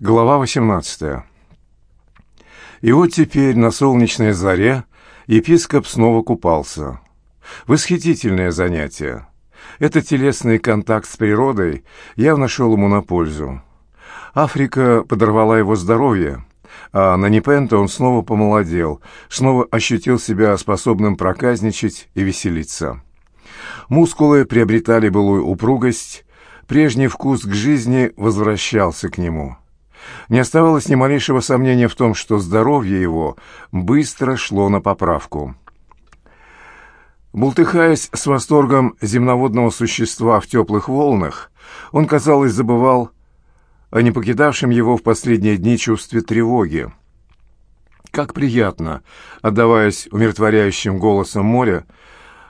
Глава 18. И вот теперь на солнечной заре епископ снова купался. Восхитительное занятие. Этот телесный контакт с природой явно шел ему на пользу. Африка подорвала его здоровье, а на Непенте он снова помолодел, снова ощутил себя способным проказничать и веселиться. Мускулы приобретали былую упругость, прежний вкус к жизни возвращался к нему. Не оставалось ни малейшего сомнения в том, что здоровье его быстро шло на поправку. Бултыхаясь с восторгом земноводного существа в теплых волнах, он, казалось, забывал о не покидавшем его в последние дни чувстве тревоги. Как приятно, отдаваясь умиротворяющим голосом моря,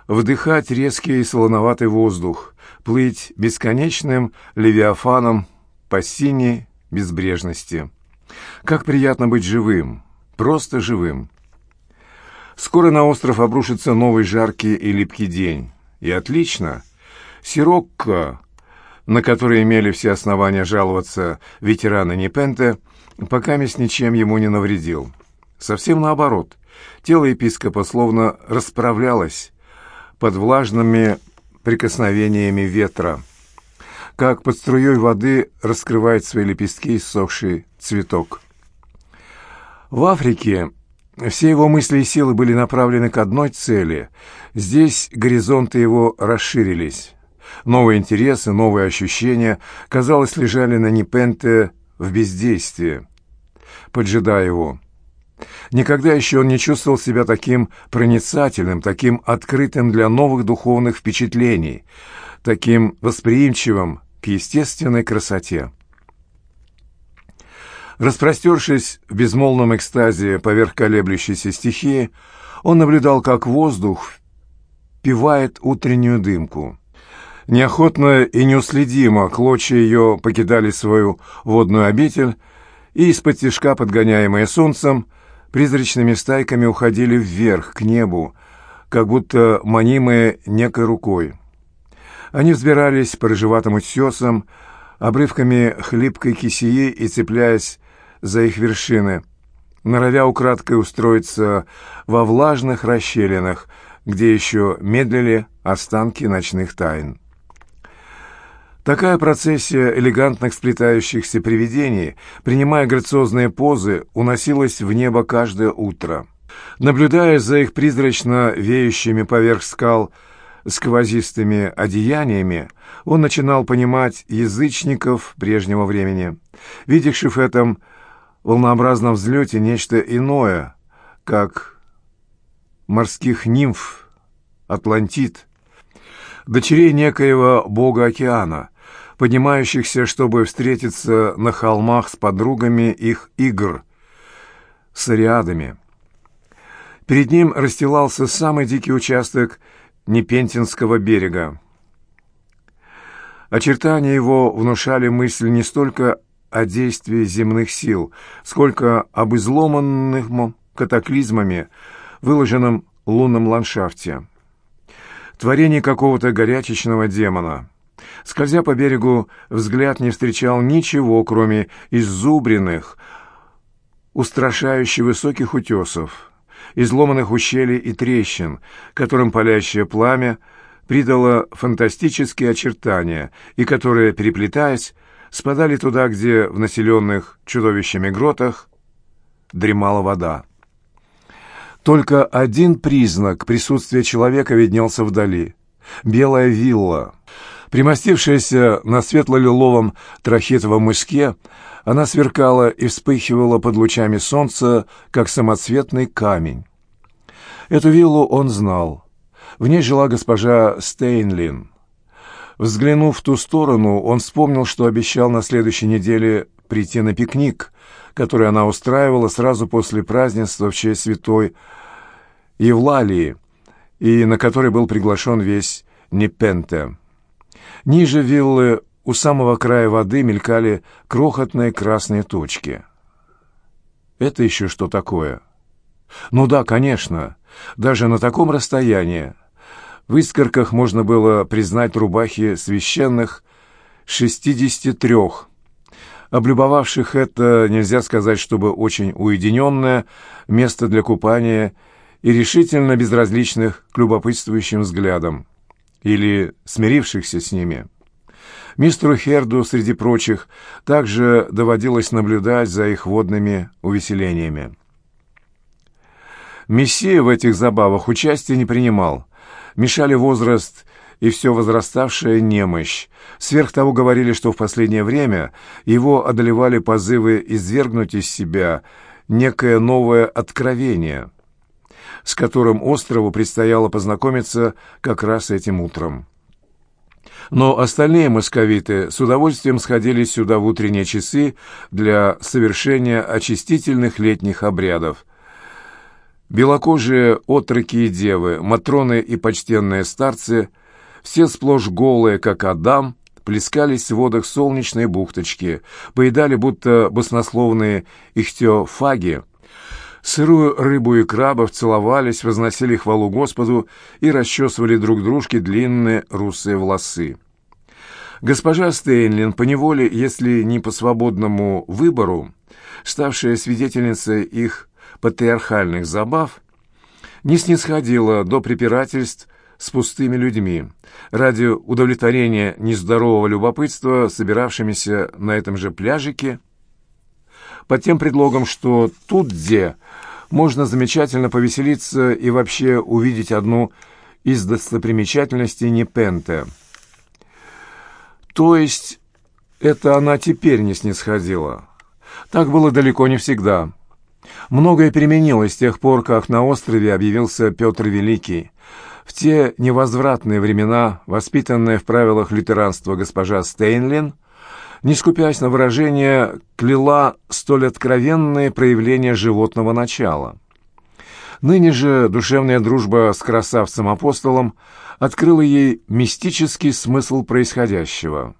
вдыхать резкий и солоноватый воздух, плыть бесконечным левиафаном по синей безбрежности. Как приятно быть живым, просто живым. Скоро на остров обрушится новый жаркий и липкий день. И отлично. Сирокко, на который имели все основания жаловаться ветераны Непенте, пока месть ничем ему не навредил. Совсем наоборот. Тело епископа словно расправлялось под влажными прикосновениями ветра как под струей воды раскрывает свои лепестки иссохший цветок. В Африке все его мысли и силы были направлены к одной цели. Здесь горизонты его расширились. Новые интересы, новые ощущения, казалось, лежали на Непенте в бездействии, поджидая его. Никогда еще он не чувствовал себя таким проницательным, таким открытым для новых духовных впечатлений, таким восприимчивым к естественной красоте. Распростершись в безмолвном экстазе поверх колеблющейся стихии, он наблюдал, как воздух пивает утреннюю дымку. Неохотно и неуследимо клочья ее покидали свою водную обитель, и из-под тишка, подгоняемые солнцем, призрачными стайками уходили вверх, к небу, как будто манимые некой рукой. Они взбирались по рыжеватым утесам, обрывками хлипкой кисеи и цепляясь за их вершины, норовя украдкой устроиться во влажных расщелинах, где еще медлили останки ночных тайн. Такая процессия элегантных сплетающихся привидений, принимая грациозные позы, уносилась в небо каждое утро. Наблюдая за их призрачно веющими поверх скал сквозистыми одеяниями, он начинал понимать язычников прежнего времени, видевших в этом волнообразном взлете нечто иное, как морских нимф, Атлантид, дочерей некоего бога океана, поднимающихся, чтобы встретиться на холмах с подругами их игр, с ореадами. Перед ним расстилался самый дикий участок Непентинского берега. Очертания его внушали мысль не столько о действии земных сил, сколько об изломанных катаклизмами, выложенном лунном ландшафте. Творение какого-то горячечного демона. Скользя по берегу, взгляд не встречал ничего, кроме иззубренных, устрашающе высоких утесов изломанных ущелий и трещин, которым палящее пламя придало фантастические очертания и которые, переплетаясь, спадали туда, где в населенных чудовищами гротах дремала вода. Только один признак присутствия человека виднелся вдали — белая вилла. Примостившаяся на светло-лиловом трахетовом мыске, она сверкала и вспыхивала под лучами солнца, как самоцветный камень. Эту виллу он знал. В ней жила госпожа Стейнлин. Взглянув в ту сторону, он вспомнил, что обещал на следующей неделе прийти на пикник, который она устраивала сразу после празднества в честь святой Евлалии, и на который был приглашен весь Непенте. Ниже виллы у самого края воды мелькали крохотные красные точки. Это еще что такое? Ну да, конечно, даже на таком расстоянии. В искорках можно было признать рубахи священных шестидесяти трех, облюбовавших это, нельзя сказать, чтобы очень уединенное место для купания и решительно безразличных к любопытствующим взглядам, или смирившихся с ними. Мистеру Херду, среди прочих, также доводилось наблюдать за их водными увеселениями. Мессия в этих забавах участия не принимал. Мешали возраст и все возраставшая немощь. Сверх того говорили, что в последнее время его одолевали позывы извергнуть из себя некое новое откровение, с которым острову предстояло познакомиться как раз этим утром. Но остальные московиты с удовольствием сходили сюда в утренние часы для совершения очистительных летних обрядов – Белокожие отроки и девы, матроны и почтенные старцы, все сплошь голые, как Адам, плескались в водах солнечной бухточки, поедали будто баснословные ихтиофаги, сырую рыбу и крабов, целовались, возносили хвалу Господу и расчесывали друг дружке длинные русые волосы. Госпожа Стейнлин, поневоле, если не по свободному выбору, ставшая свидетельницей их патриархальных забав, не снисходила до препирательств с пустыми людьми, ради удовлетворения нездорового любопытства, собиравшимися на этом же пляжике, под тем предлогом, что тут где можно замечательно повеселиться и вообще увидеть одну из достопримечательностей Непенте. То есть это она теперь не снисходила. Так было далеко не всегда. Многое переменилось с тех пор, как на острове объявился Петр Великий. В те невозвратные времена, воспитанная в правилах лютеранства госпожа Стейнлин, не скупясь на выражение, кляла столь откровенные проявления животного начала. Ныне же душевная дружба с красавцем-апостолом открыла ей мистический смысл происходящего.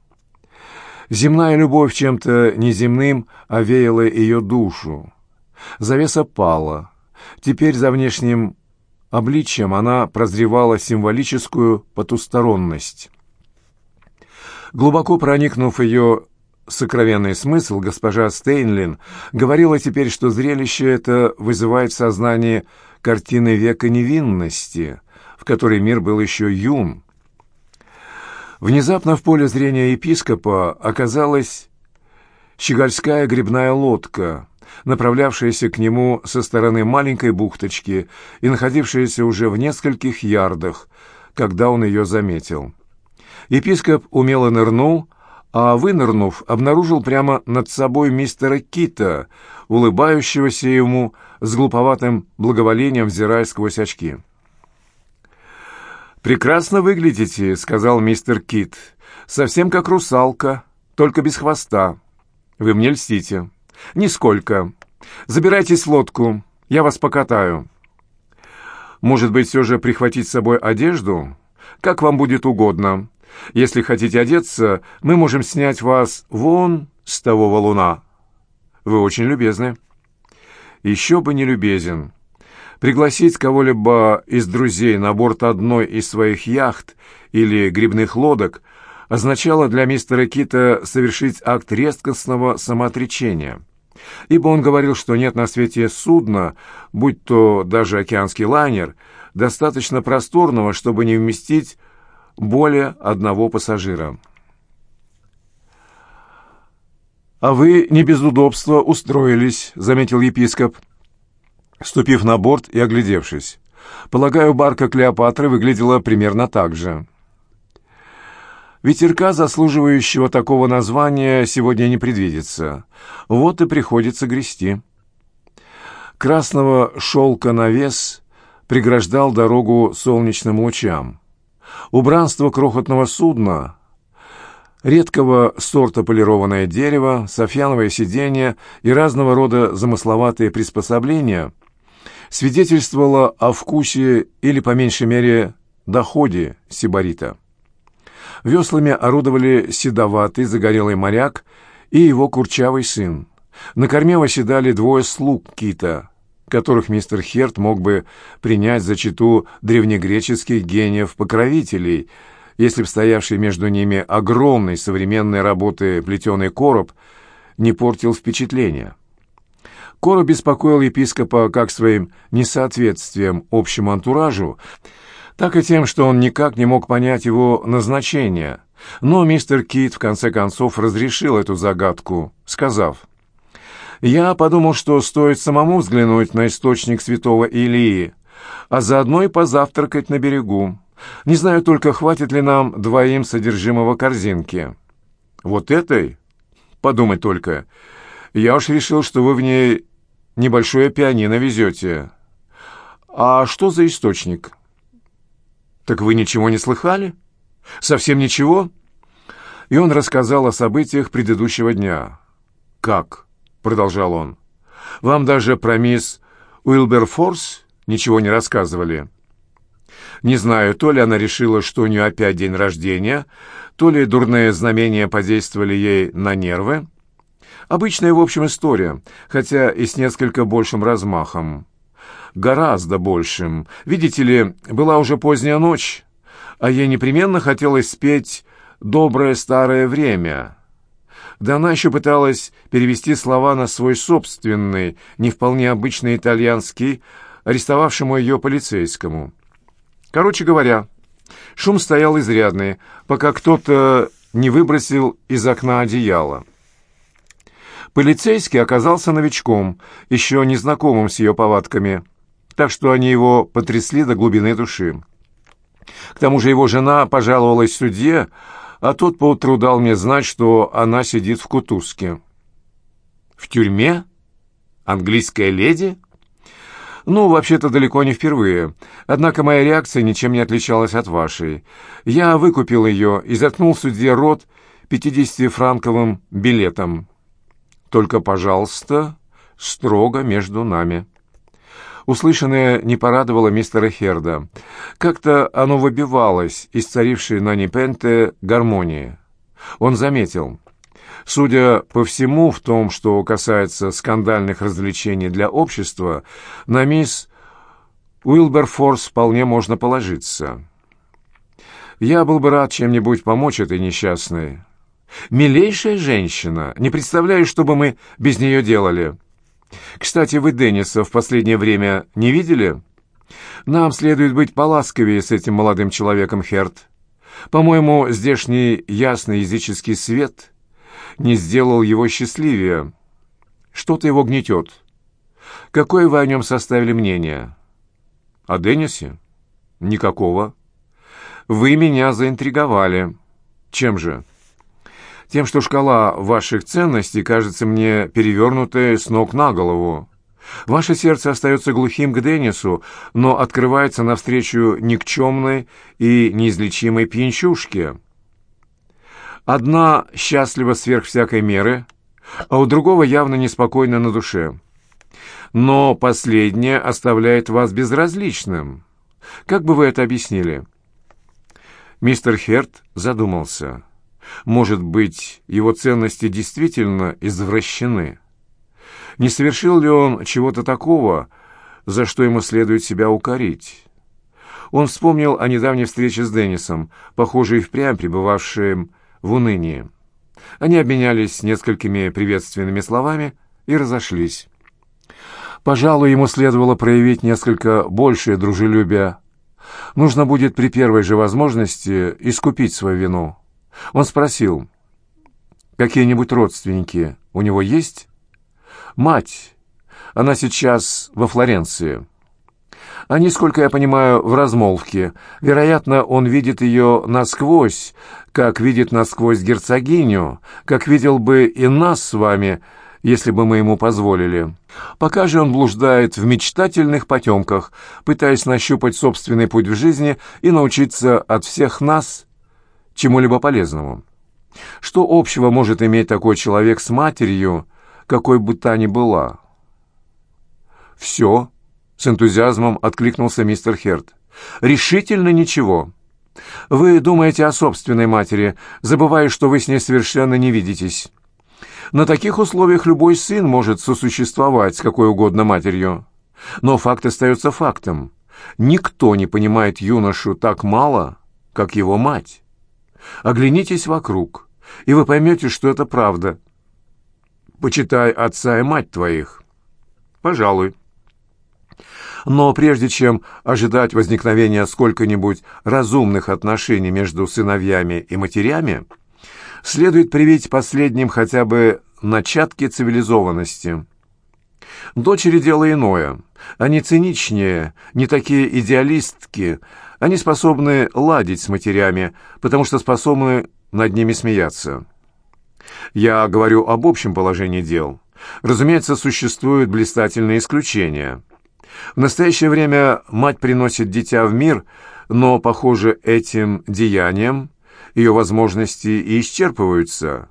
Земная любовь чем-то неземным овеяла ее душу. Завеса пала. Теперь за внешним обличием она прозревала символическую потусторонность. Глубоко проникнув ее сокровенный смысл, госпожа Стейнлин говорила теперь, что зрелище это вызывает в сознании картины века невинности, в которой мир был еще юн. Внезапно в поле зрения епископа оказалась щегольская грибная лодка — направлявшаяся к нему со стороны маленькой бухточки и находившаяся уже в нескольких ярдах, когда он ее заметил. Епископ умело нырнул, а вынырнув, обнаружил прямо над собой мистера Кита, улыбающегося ему с глуповатым благоволением, взирая сквозь очки. «Прекрасно выглядите», — сказал мистер Кит. «Совсем как русалка, только без хвоста. Вы мне льстите». «Нисколько. Забирайтесь в лодку, я вас покатаю». «Может быть, все же прихватить с собой одежду? Как вам будет угодно. Если хотите одеться, мы можем снять вас вон с того валуна». «Вы очень любезны». «Еще бы не любезен». Пригласить кого-либо из друзей на борт одной из своих яхт или грибных лодок означало для мистера Кита совершить акт резкостного самоотречения – ибо он говорил, что нет на свете судна, будь то даже океанский лайнер, достаточно просторного, чтобы не вместить более одного пассажира. «А вы не без удобства устроились», — заметил епископ, ступив на борт и оглядевшись. «Полагаю, барка Клеопатры выглядела примерно так же». Ветерка, заслуживающего такого названия, сегодня не предвидится. Вот и приходится грести. Красного шелка навес преграждал дорогу солнечным лучам. Убранство крохотного судна, редкого сорта полированное дерево, софьяновое сиденье и разного рода замысловатые приспособления свидетельствовало о вкусе или, по меньшей мере, доходе сибарита. Веслами орудовали седоватый загорелый моряк и его курчавый сын. На корме восседали двое слуг кита, которых мистер Херт мог бы принять за читу древнегреческих гениев-покровителей, если б стоявший между ними огромный современной работы плетеный короб не портил впечатления. Коро беспокоил епископа как своим несоответствием общему антуражу, так и тем, что он никак не мог понять его назначение. Но мистер Кит в конце концов разрешил эту загадку, сказав, «Я подумал, что стоит самому взглянуть на источник святого Илии, а заодно и позавтракать на берегу. Не знаю только, хватит ли нам двоим содержимого корзинки». «Вот этой?» «Подумать только. Я уж решил, что вы в ней небольшое пианино везете». «А что за источник?» «Так вы ничего не слыхали? Совсем ничего?» И он рассказал о событиях предыдущего дня. «Как?» — продолжал он. «Вам даже про мисс Уилберфорс ничего не рассказывали?» Не знаю, то ли она решила, что у нее опять день рождения, то ли дурные знамения подействовали ей на нервы. Обычная, в общем, история, хотя и с несколько большим размахом гораздо большим. Видите ли, была уже поздняя ночь, а ей непременно хотелось спеть «Доброе старое время». Да она еще пыталась перевести слова на свой собственный, не вполне обычный итальянский, арестовавшему ее полицейскому. Короче говоря, шум стоял изрядный, пока кто-то не выбросил из окна одеяло. Полицейский оказался новичком, еще незнакомым с ее повадками так что они его потрясли до глубины души. К тому же его жена пожаловалась судье, а тот поутру дал мне знать, что она сидит в кутузке. «В тюрьме? Английская леди?» «Ну, вообще-то далеко не впервые. Однако моя реакция ничем не отличалась от вашей. Я выкупил ее и заткнул судье рот 50-франковым билетом. Только, пожалуйста, строго между нами». Услышанное не порадовало мистера Херда. Как-то оно выбивалось из царившей на Непенте гармонии. Он заметил. Судя по всему, в том, что касается скандальных развлечений для общества, на мисс Уилберфорс вполне можно положиться. Я был бы рад чем-нибудь помочь этой несчастной. Милейшая женщина. Не представляю, что бы мы без нее делали. Кстати, вы Денниса в последнее время не видели? Нам следует быть поласковее с этим молодым человеком, Херт. По-моему, здешний ясный языческий свет не сделал его счастливее. Что-то его гнетет. Какое вы о нем составили мнение? О Деннисе? Никакого. Вы меня заинтриговали. Чем же? Тем, что шкала ваших ценностей кажется мне перевернутой с ног на голову. Ваше сердце остается глухим к Деннису, но открывается навстречу никчемной и неизлечимой пьянчушке. Одна счастлива сверх всякой меры, а у другого явно неспокойно на душе. Но последнее оставляет вас безразличным. Как бы вы это объяснили? Мистер Херт задумался. Может быть, его ценности действительно извращены? Не совершил ли он чего-то такого, за что ему следует себя укорить? Он вспомнил о недавней встрече с Деннисом, похоже, и впрямь пребывавшим в унынии. Они обменялись несколькими приветственными словами и разошлись. Пожалуй, ему следовало проявить несколько большее дружелюбие. Нужно будет при первой же возможности искупить свою вину. Он спросил, какие-нибудь родственники у него есть? Мать. Она сейчас во Флоренции. Они, сколько я понимаю, в размолвке. Вероятно, он видит ее насквозь, как видит насквозь герцогиню, как видел бы и нас с вами, если бы мы ему позволили. Пока же он блуждает в мечтательных потемках, пытаясь нащупать собственный путь в жизни и научиться от всех нас чему-либо полезному. Что общего может иметь такой человек с матерью, какой бы та ни была? «Все», — с энтузиазмом откликнулся мистер Херт. «Решительно ничего. Вы думаете о собственной матери, забывая, что вы с ней совершенно не видитесь. На таких условиях любой сын может сосуществовать с какой угодно матерью. Но факт остается фактом. Никто не понимает юношу так мало, как его мать. Оглянитесь вокруг, и вы поймете, что это правда. почитай отца и мать твоих. Пожалуй. Но прежде чем ожидать возникновения сколько-нибудь разумных отношений между сыновьями и матерями, следует привить последним хотя бы начатки цивилизованности. Дочери дело иное. Они циничнее, не такие идеалистки. Они способны ладить с матерями, потому что способны над ними смеяться. Я говорю об общем положении дел. Разумеется, существуют блистательные исключения. В настоящее время мать приносит дитя в мир, но, похоже, этим деянием ее возможности и исчерпываются.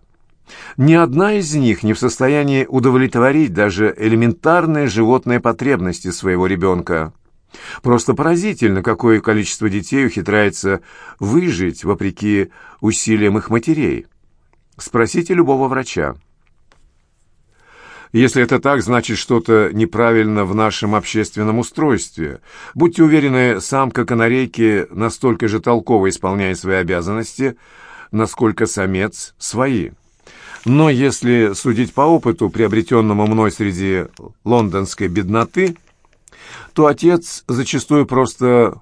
Ни одна из них не в состоянии удовлетворить даже элементарные животные потребности своего ребенка. Просто поразительно, какое количество детей ухитряется выжить вопреки усилиям их матерей. Спросите любого врача. Если это так, значит что-то неправильно в нашем общественном устройстве. Будьте уверены, самка канарейки настолько же толково исполняет свои обязанности, насколько самец свои. Но если судить по опыту, приобретенному мной среди лондонской бедноты, то отец зачастую просто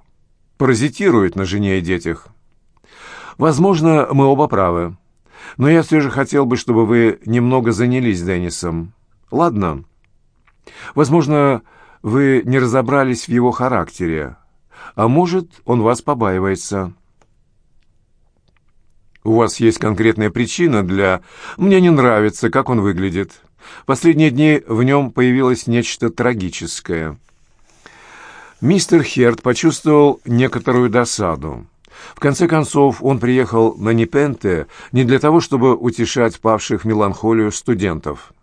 паразитирует на жене и детях. Возможно, мы оба правы. Но я все же хотел бы, чтобы вы немного занялись Деннисом. Ладно. Возможно, вы не разобрались в его характере. А может, он вас побаивается. У вас есть конкретная причина для... Мне не нравится, как он выглядит. Последние дни в нем появилось нечто трагическое. Мистер Херт почувствовал некоторую досаду. В конце концов, он приехал на Непенте не для того, чтобы утешать павших в меланхолию студентов.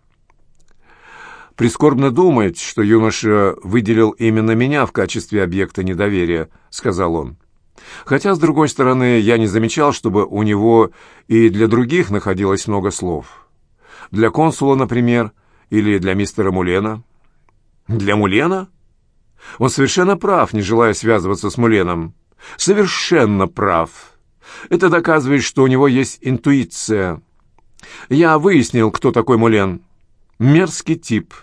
«Прискорбно думать, что юноша выделил именно меня в качестве объекта недоверия», — сказал он. «Хотя, с другой стороны, я не замечал, чтобы у него и для других находилось много слов. Для консула, например, или для мистера Мулена». «Для Мулена?» Он совершенно прав, не желая связываться с Муленом. Совершенно прав. Это доказывает, что у него есть интуиция. Я выяснил, кто такой Мулен. Мерзкий тип.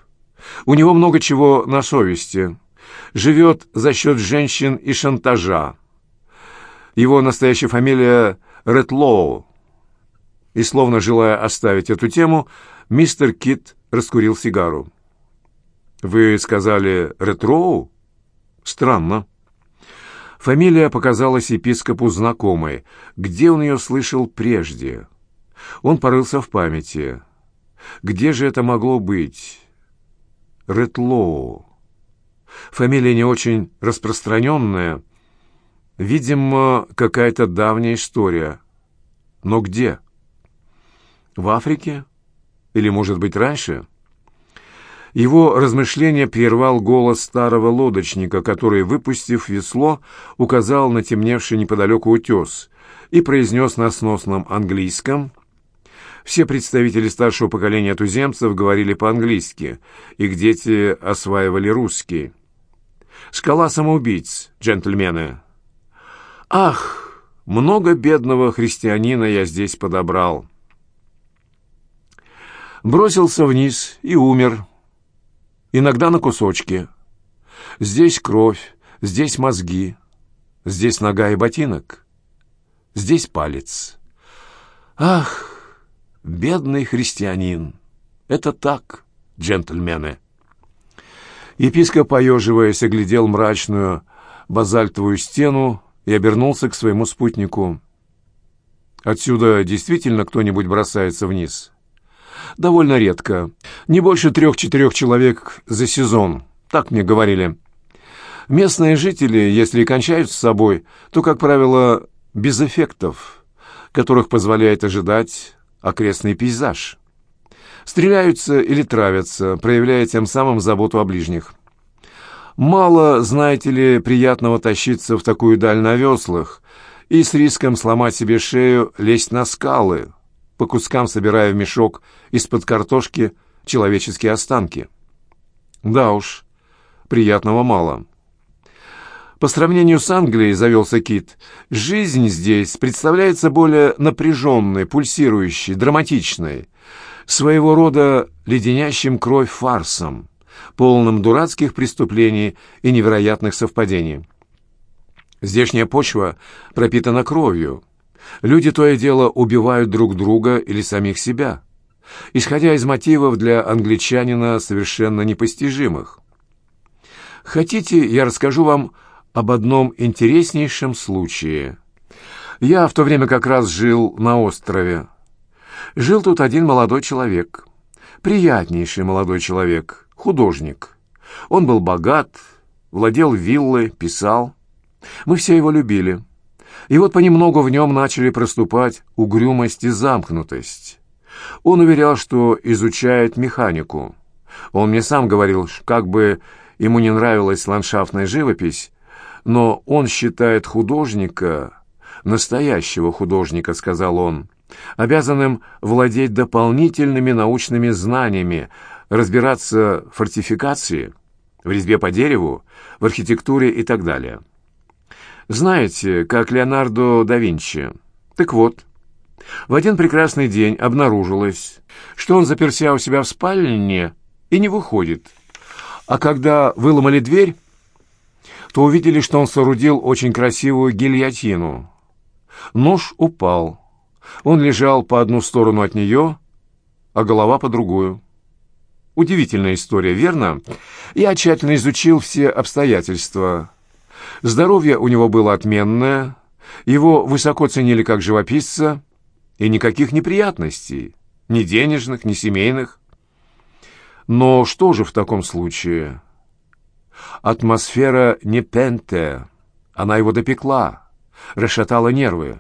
У него много чего на совести. Живет за счет женщин и шантажа. Его настоящая фамилия Ретлоу. И, словно желая оставить эту тему, мистер Кит раскурил сигару. «Вы сказали Ретроу?» «Странно». Фамилия показалась епископу знакомой. Где он ее слышал прежде? Он порылся в памяти. Где же это могло быть? Ретлоу. Фамилия не очень распространенная. Видимо, какая-то давняя история. Но где? В Африке? Или, может быть, раньше? Его размышление прервал голос старого лодочника, который, выпустив весло, указал на темневший неподалеку утес и произнес на сносном английском. Все представители старшего поколения туземцев говорили по-английски, их дети осваивали русский. «Скала самоубийц, джентльмены!» «Ах, много бедного христианина я здесь подобрал!» Бросился вниз и умер, иногда на кусочки. Здесь кровь, здесь мозги, здесь нога и ботинок, здесь палец. Ах, бедный христианин! Это так, джентльмены. Епископ, поеживаясь, оглядел мрачную базальтовую стену и обернулся к своему спутнику. «Отсюда действительно кто-нибудь бросается вниз?» Довольно редко. Не больше трех-четырех человек за сезон, так мне говорили. Местные жители, если и кончают с собой, то, как правило, без эффектов, которых позволяет ожидать окрестный пейзаж. Стреляются или травятся, проявляя тем самым заботу о ближних. Мало, знаете ли, приятного тащиться в такую даль на веслах и с риском сломать себе шею лезть на скалы, по кускам собирая в мешок из-под картошки человеческие останки. Да уж, приятного мало. По сравнению с Англией, завелся Кит, жизнь здесь представляется более напряженной, пульсирующей, драматичной, своего рода леденящим кровь фарсом, полным дурацких преступлений и невероятных совпадений. Здешняя почва пропитана кровью. Люди то и дело убивают друг друга или самих себя, исходя из мотивов для англичанина совершенно непостижимых. Хотите, я расскажу вам об одном интереснейшем случае. Я в то время как раз жил на острове. Жил тут один молодой человек. Приятнейший молодой человек, художник. Он был богат, владел виллой, писал. Мы все его любили. И вот понемногу в нем начали проступать угрюмость и замкнутость. Он уверял, что изучает механику. Он мне сам говорил, как бы ему не нравилась ландшафтная живопись, но он считает художника, настоящего художника, сказал он, обязанным владеть дополнительными научными знаниями, разбираться в фортификации, в резьбе по дереву, в архитектуре и так далее. Знаете, как Леонардо да Винчи. Так вот, в один прекрасный день обнаружилось, что он заперся у себя в спальне и не выходит. А когда выломали дверь, то увидели, что он соорудил очень красивую гильотину. Нож упал. Он лежал по одну сторону от нее, а голова по другую. Удивительная история, верно? Я тщательно изучил все обстоятельства. Здоровье у него было отменное, его высоко ценили как живописца, и никаких неприятностей, ни денежных, ни семейных. Но что же в таком случае? Атмосфера не пенте, она его допекла, расшатала нервы.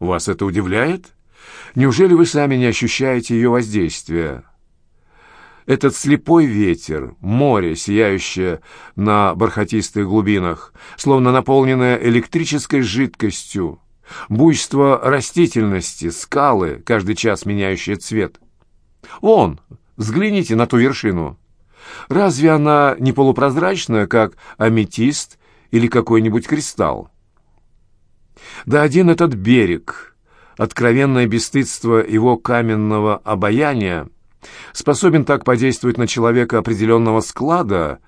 Вас это удивляет? Неужели вы сами не ощущаете ее воздействия? Этот слепой ветер, море, сияющее на бархатистых глубинах, словно наполненное электрической жидкостью, буйство растительности, скалы, каждый час меняющие цвет. Вон, взгляните на ту вершину. Разве она не полупрозрачная, как аметист или какой-нибудь кристалл? Да один этот берег, откровенное бесстыдство его каменного обаяния, способен так подействовать на человека определенного склада,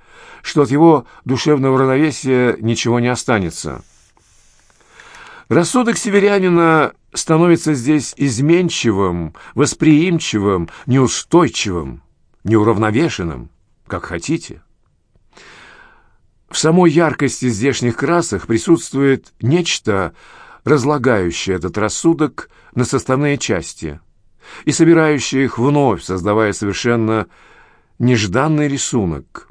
что от его душевного равновесия ничего не останется. Рассудок северянина становится здесь изменчивым, восприимчивым, неустойчивым, неуравновешенным, как хотите. В самой яркости здешних красок присутствует нечто, разлагающее этот рассудок на составные части – и собирающие их вновь, создавая совершенно нежданный рисунок.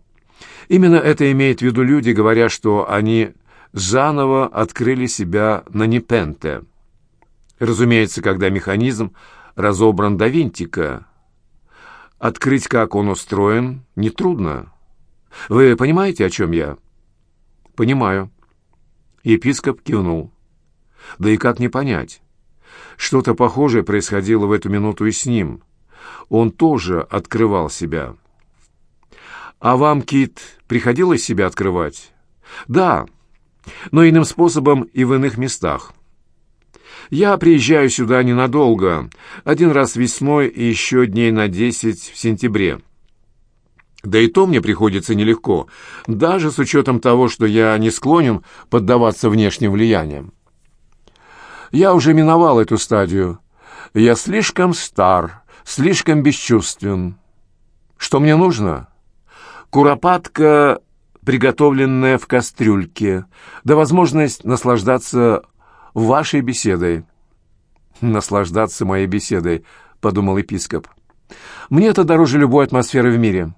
Именно это имеют в виду люди, говоря, что они заново открыли себя на Непенте. Разумеется, когда механизм разобран до винтика. Открыть, как он устроен, нетрудно. Вы понимаете, о чем я? Понимаю. Епископ кивнул. Да и как не понять? Что-то похожее происходило в эту минуту и с ним. Он тоже открывал себя. «А вам, Кит, приходилось себя открывать?» «Да, но иным способом и в иных местах. Я приезжаю сюда ненадолго, один раз весной и еще дней на десять в сентябре. Да и то мне приходится нелегко, даже с учетом того, что я не склонен поддаваться внешним влияниям. Я уже миновал эту стадию. Я слишком стар, слишком бесчувствен. Что мне нужно? Куропатка, приготовленная в кастрюльке, да возможность наслаждаться вашей беседой. «Наслаждаться моей беседой», — подумал епископ. «Мне это дороже любой атмосферы в мире».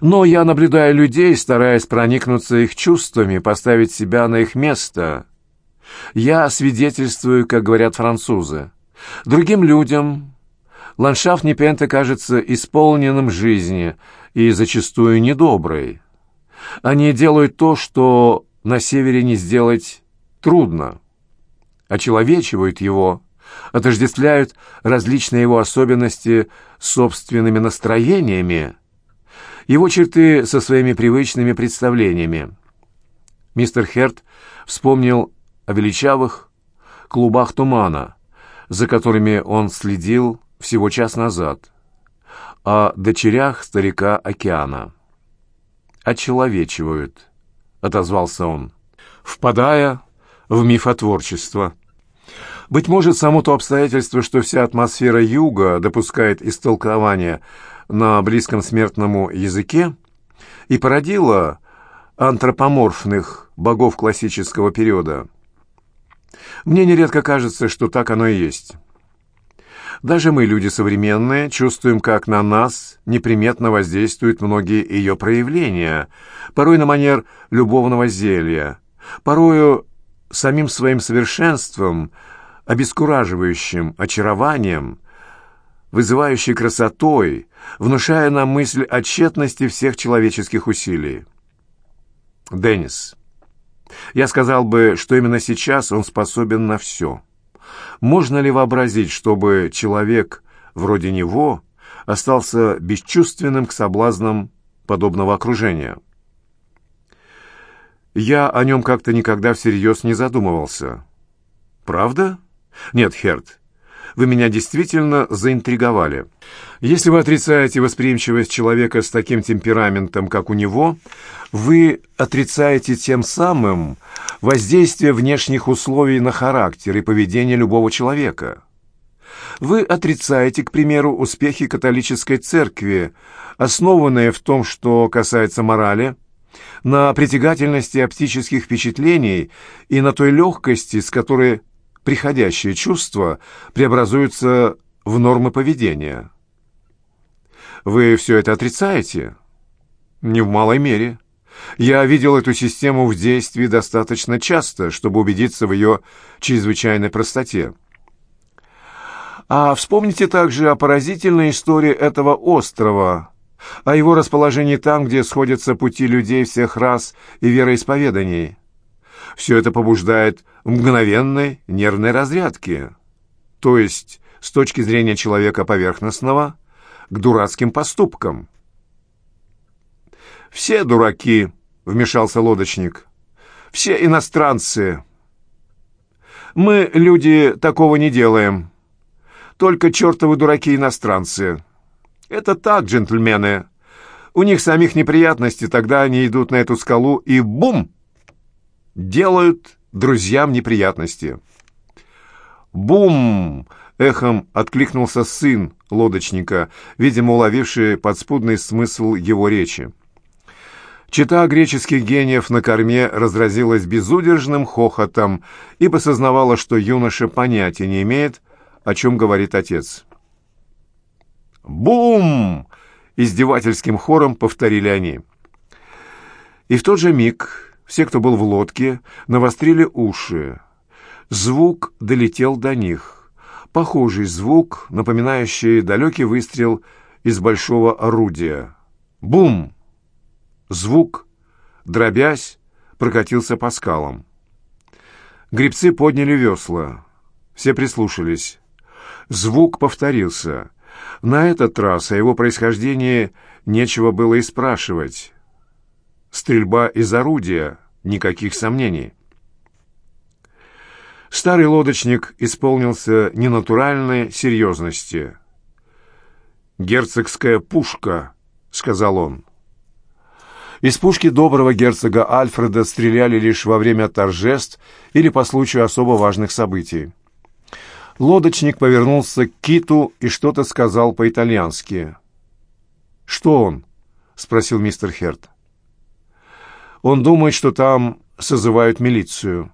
Но я наблюдаю людей, стараясь проникнуться их чувствами, поставить себя на их место — я свидетельствую, как говорят французы. Другим людям ландшафт Непента кажется исполненным жизни и зачастую недоброй. Они делают то, что на севере не сделать трудно. Очеловечивают его, отождествляют различные его особенности собственными настроениями, его черты со своими привычными представлениями. Мистер Херт вспомнил о величавых клубах тумана, за которыми он следил всего час назад, о дочерях старика океана. «Очеловечивают», — отозвался он, впадая в мифотворчество. Быть может, само то обстоятельство, что вся атмосфера юга допускает истолкование на близком смертному языке, и породило антропоморфных богов классического периода. Мне нередко кажется, что так оно и есть. Даже мы, люди современные, чувствуем, как на нас неприметно воздействуют многие ее проявления, порой на манер любовного зелья, порою самим своим совершенством, обескураживающим очарованием, вызывающей красотой, внушая нам мысль о тщетности всех человеческих усилий. Деннис, я сказал бы, что именно сейчас он способен на все. Можно ли вообразить, чтобы человек вроде него остался бесчувственным к соблазнам подобного окружения? Я о нем как-то никогда всерьез не задумывался. Правда? Нет, Херт, вы меня действительно заинтриговали. Если вы отрицаете восприимчивость человека с таким темпераментом, как у него, вы отрицаете тем самым воздействие внешних условий на характер и поведение любого человека. Вы отрицаете, к примеру, успехи католической церкви, основанные в том, что касается морали, на притягательности оптических впечатлений и на той легкости, с которой приходящие чувства преобразуются в нормы поведения. Вы все это отрицаете? Не в малой мере. Я видел эту систему в действии достаточно часто, чтобы убедиться в ее чрезвычайной простоте. А вспомните также о поразительной истории этого острова, о его расположении там, где сходятся пути людей всех рас и вероисповеданий. Все это побуждает мгновенной нервной разрядки, то есть, с точки зрения человека поверхностного, к дурацким поступкам. «Все дураки», — вмешался лодочник. «Все иностранцы. Мы, люди, такого не делаем. Только чертовы дураки-иностранцы. Это так, джентльмены. У них самих неприятности, тогда они идут на эту скалу и бум! Делают друзьям неприятности». «Бум!» — эхом откликнулся сын лодочника, видимо, уловивший подспудный смысл его речи. Чита греческих гениев на корме разразилась безудержным хохотом, ибо сознавала, что юноша понятия не имеет, о чем говорит отец. «Бум!» — издевательским хором повторили они. И в тот же миг все, кто был в лодке, навострили уши. Звук долетел до них. Похожий звук, напоминающий далекий выстрел из большого орудия. «Бум!» Звук, дробясь, прокатился по скалам. Грибцы подняли весла. Все прислушались. Звук повторился. На этот раз о его происхождении нечего было и спрашивать. Стрельба из орудия, никаких сомнений. Старый лодочник исполнился ненатуральной серьезности. «Герцогская пушка», — сказал он. Из пушки доброго герцога Альфреда стреляли лишь во время торжеств или по случаю особо важных событий. Лодочник повернулся к киту и что-то сказал по-итальянски. «Что он?» — спросил мистер Херт. «Он думает, что там созывают милицию».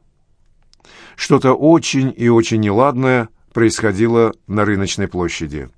Что-то очень и очень неладное происходило на рыночной площади.